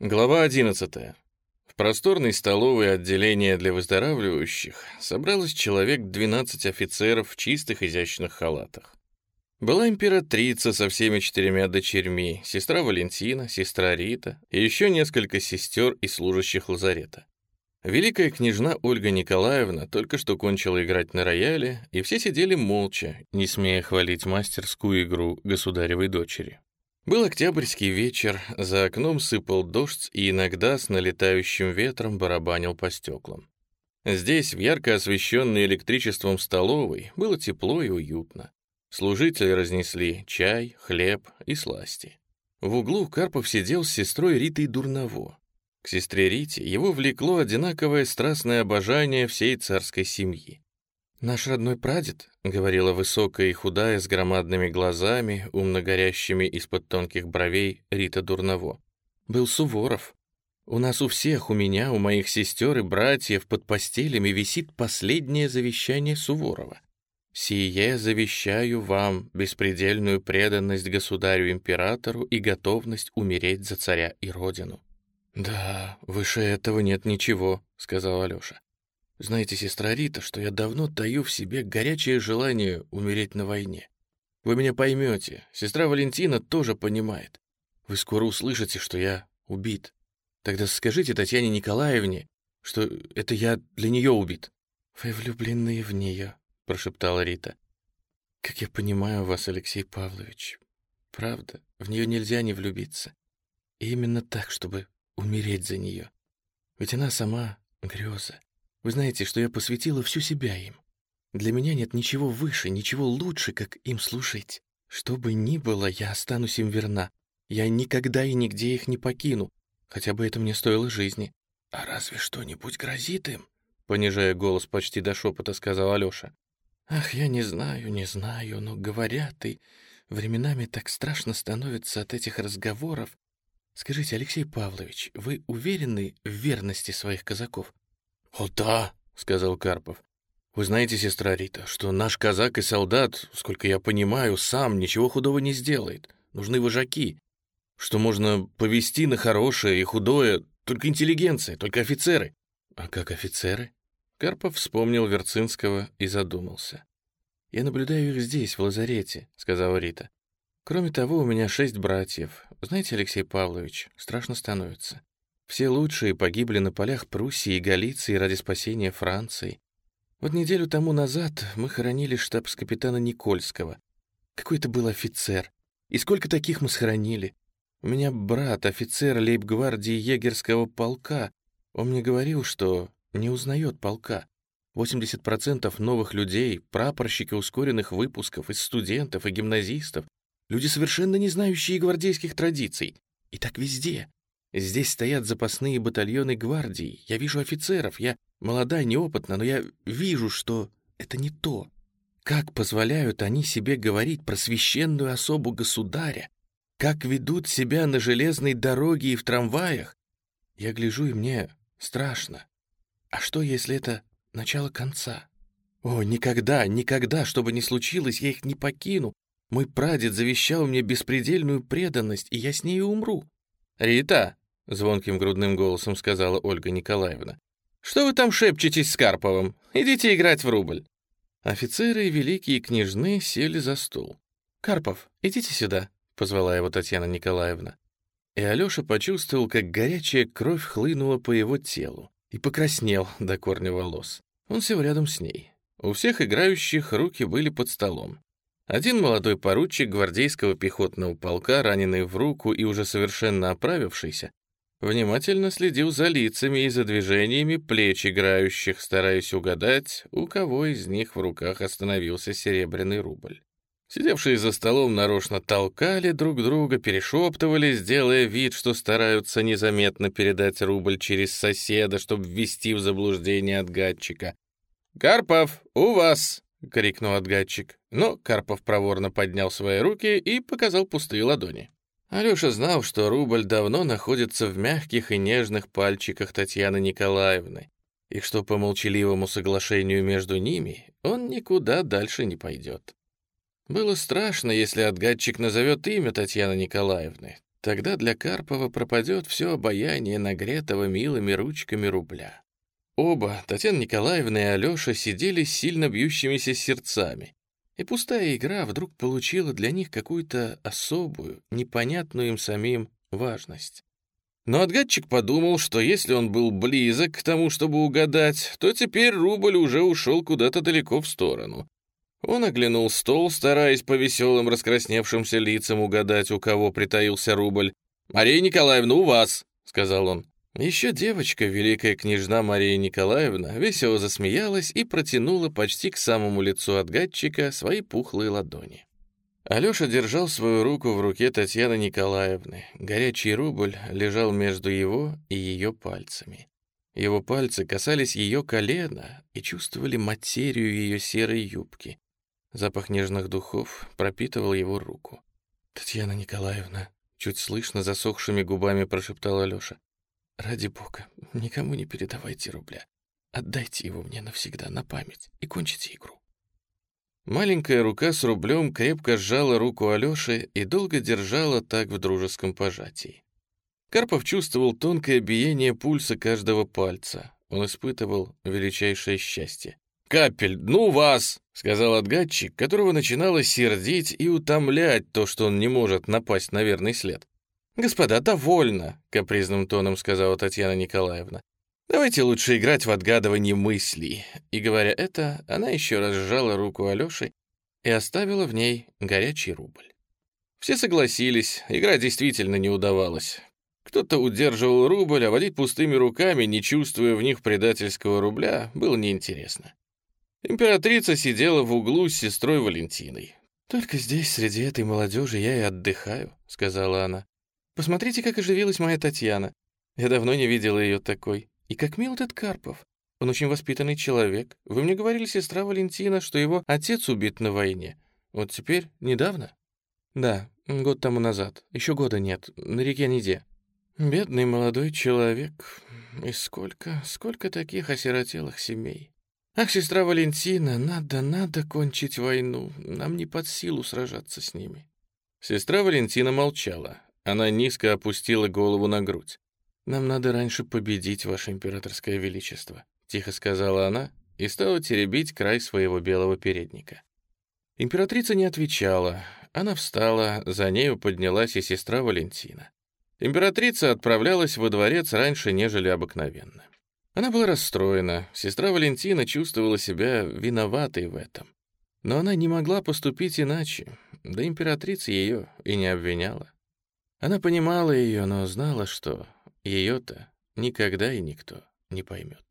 Глава 11. В просторной столовой отделения для выздоравливающих собралось человек 12 офицеров в чистых изящных халатах. Была императрица со всеми четырьмя дочерьми, сестра Валентина, сестра Рита и еще несколько сестер и служащих лазарета. Великая княжна Ольга Николаевна только что кончила играть на рояле, и все сидели молча, не смея хвалить мастерскую игру государевой дочери. Был октябрьский вечер, за окном сыпал дождь и иногда с налетающим ветром барабанил по стеклам. Здесь, в ярко освещенной электричеством столовой, было тепло и уютно. Служители разнесли чай, хлеб и сласти. В углу Карпов сидел с сестрой Ритой Дурново. К сестре Рите его влекло одинаковое страстное обожание всей царской семьи. «Наш родной прадед», — говорила высокая и худая, с громадными глазами, умно горящими из-под тонких бровей Рита Дурново, «был Суворов. У нас у всех, у меня, у моих сестер и братьев под постелями висит последнее завещание Суворова. «Сие завещаю вам беспредельную преданность государю-императору и готовность умереть за царя и родину». «Да, выше этого нет ничего», — сказал Алёша. Знаете, сестра Рита, что я давно таю в себе горячее желание умереть на войне. Вы меня поймете, сестра Валентина тоже понимает. Вы скоро услышите, что я убит. Тогда скажите Татьяне Николаевне, что это я для нее убит». «Вы влюблены в нее», — прошептала Рита. «Как я понимаю вас, Алексей Павлович. Правда, в нее нельзя не влюбиться. И именно так, чтобы умереть за нее. Ведь она сама греза. Вы знаете, что я посвятила всю себя им. Для меня нет ничего выше, ничего лучше, как им служить. Что бы ни было, я останусь им верна. Я никогда и нигде их не покину, хотя бы это мне стоило жизни. А разве что-нибудь грозит им? Понижая голос почти до шепота, сказал Алёша. Ах, я не знаю, не знаю, но говорят, и временами так страшно становится от этих разговоров. Скажите, Алексей Павлович, вы уверены в верности своих казаков? «О да», — сказал Карпов. «Вы знаете, сестра Рита, что наш казак и солдат, сколько я понимаю, сам ничего худого не сделает. Нужны вожаки. Что можно повести на хорошее и худое только интеллигенция, только офицеры». «А как офицеры?» Карпов вспомнил Верцинского и задумался. «Я наблюдаю их здесь, в лазарете», — сказала Рита. «Кроме того, у меня шесть братьев. Знаете, Алексей Павлович, страшно становится. Все лучшие погибли на полях Пруссии и Галиции ради спасения Франции. Вот неделю тому назад мы хоронили штабс-капитана Никольского. Какой это был офицер. И сколько таких мы схоронили. У меня брат, офицер лейб-гвардии егерского полка. Он мне говорил, что не узнает полка. 80% новых людей, прапорщики ускоренных выпусков, из студентов и гимназистов, люди, совершенно не знающие гвардейских традиций. И так везде. Здесь стоят запасные батальоны гвардии. Я вижу офицеров. Я молода, неопытна, но я вижу, что это не то. Как позволяют они себе говорить про священную особу государя? Как ведут себя на железной дороге и в трамваях? Я гляжу, и мне страшно. А что, если это начало конца? О, никогда, никогда, что бы ни случилось, я их не покину. Мой прадед завещал мне беспредельную преданность, и я с ней умру. «Рита!» — звонким грудным голосом сказала Ольга Николаевна. «Что вы там шепчетесь с Карповым? Идите играть в рубль». Офицеры и великие княжны сели за стол. «Карпов, идите сюда», — позвала его Татьяна Николаевна. И Алёша почувствовал, как горячая кровь хлынула по его телу и покраснел до корня волос. Он сел рядом с ней. У всех играющих руки были под столом. Один молодой поручик гвардейского пехотного полка, раненый в руку и уже совершенно оправившийся, внимательно следил за лицами и за движениями плеч играющих, стараясь угадать, у кого из них в руках остановился серебряный рубль. Сидевшие за столом нарочно толкали друг друга, перешептывались, делая вид, что стараются незаметно передать рубль через соседа, чтобы ввести в заблуждение отгадчика. «Карпов, у вас!» — крикнул отгадчик. Но Карпов проворно поднял свои руки и показал пустые ладони. Алёша знал, что рубль давно находится в мягких и нежных пальчиках Татьяны Николаевны, и что по молчаливому соглашению между ними он никуда дальше не пойдет. Было страшно, если отгадчик назовет имя Татьяны Николаевны. Тогда для Карпова пропадет все обаяние нагретого милыми ручками рубля. Оба, Татьяна Николаевна и Алеша, сидели с сильно бьющимися сердцами, и пустая игра вдруг получила для них какую-то особую, непонятную им самим важность. Но отгадчик подумал, что если он был близок к тому, чтобы угадать, то теперь рубль уже ушел куда-то далеко в сторону. Он оглянул стол, стараясь по веселым раскрасневшимся лицам угадать, у кого притаился рубль. «Мария Николаевна, у вас!» — сказал он. Еще девочка, великая княжна Мария Николаевна, весело засмеялась и протянула почти к самому лицу отгадчика свои пухлые ладони. Алеша держал свою руку в руке Татьяны Николаевны. Горячий рубль лежал между его и ее пальцами. Его пальцы касались ее колена и чувствовали материю ее серой юбки. Запах нежных духов пропитывал его руку. «Татьяна Николаевна», — чуть слышно засохшими губами прошептал Алеша, «ради бога, никому не передавайте рубля. Отдайте его мне навсегда на память и кончите игру». Маленькая рука с рублем крепко сжала руку Алёши и долго держала так в дружеском пожатии. Карпов чувствовал тонкое биение пульса каждого пальца. Он испытывал величайшее счастье. «Капель, ну вас!» — сказал отгадчик, которого начинало сердить и утомлять то, что он не может напасть на верный след. «Господа, довольно!» — капризным тоном сказала Татьяна Николаевна. «Давайте лучше играть в отгадывание мыслей». И говоря это, она еще раз сжала руку Алёши и оставила в ней горячий рубль. Все согласились, игра действительно не удавалась. Кто-то удерживал рубль, а водить пустыми руками, не чувствуя в них предательского рубля, было неинтересно. Императрица сидела в углу с сестрой Валентиной. «Только здесь, среди этой молодежи, я и отдыхаю», — сказала она. «Посмотрите, как оживилась моя Татьяна. Я давно не видела ее такой. И как мил этот Карпов. Он очень воспитанный человек. Вы мне говорили, сестра Валентина, что его отец убит на войне. Вот теперь, недавно?» «Да, год тому назад. Еще года нет. На реке Неде». «Бедный молодой человек. И сколько, сколько таких осиротелых семей. «Ах, сестра Валентина, надо, надо кончить войну. Нам не под силу сражаться с ними». Сестра Валентина молчала. Она низко опустила голову на грудь. «Нам надо раньше победить, Ваше Императорское Величество», — тихо сказала она и стала теребить край своего белого передника. Императрица не отвечала. Она встала, за нею поднялась и сестра Валентина. Императрица отправлялась во дворец раньше, нежели обыкновенно. Она была расстроена, сестра Валентина чувствовала себя виноватой в этом. Но она не могла поступить иначе, да императрица ее и не обвиняла. Она понимала ее, но знала, что ее-то никогда и никто не поймет.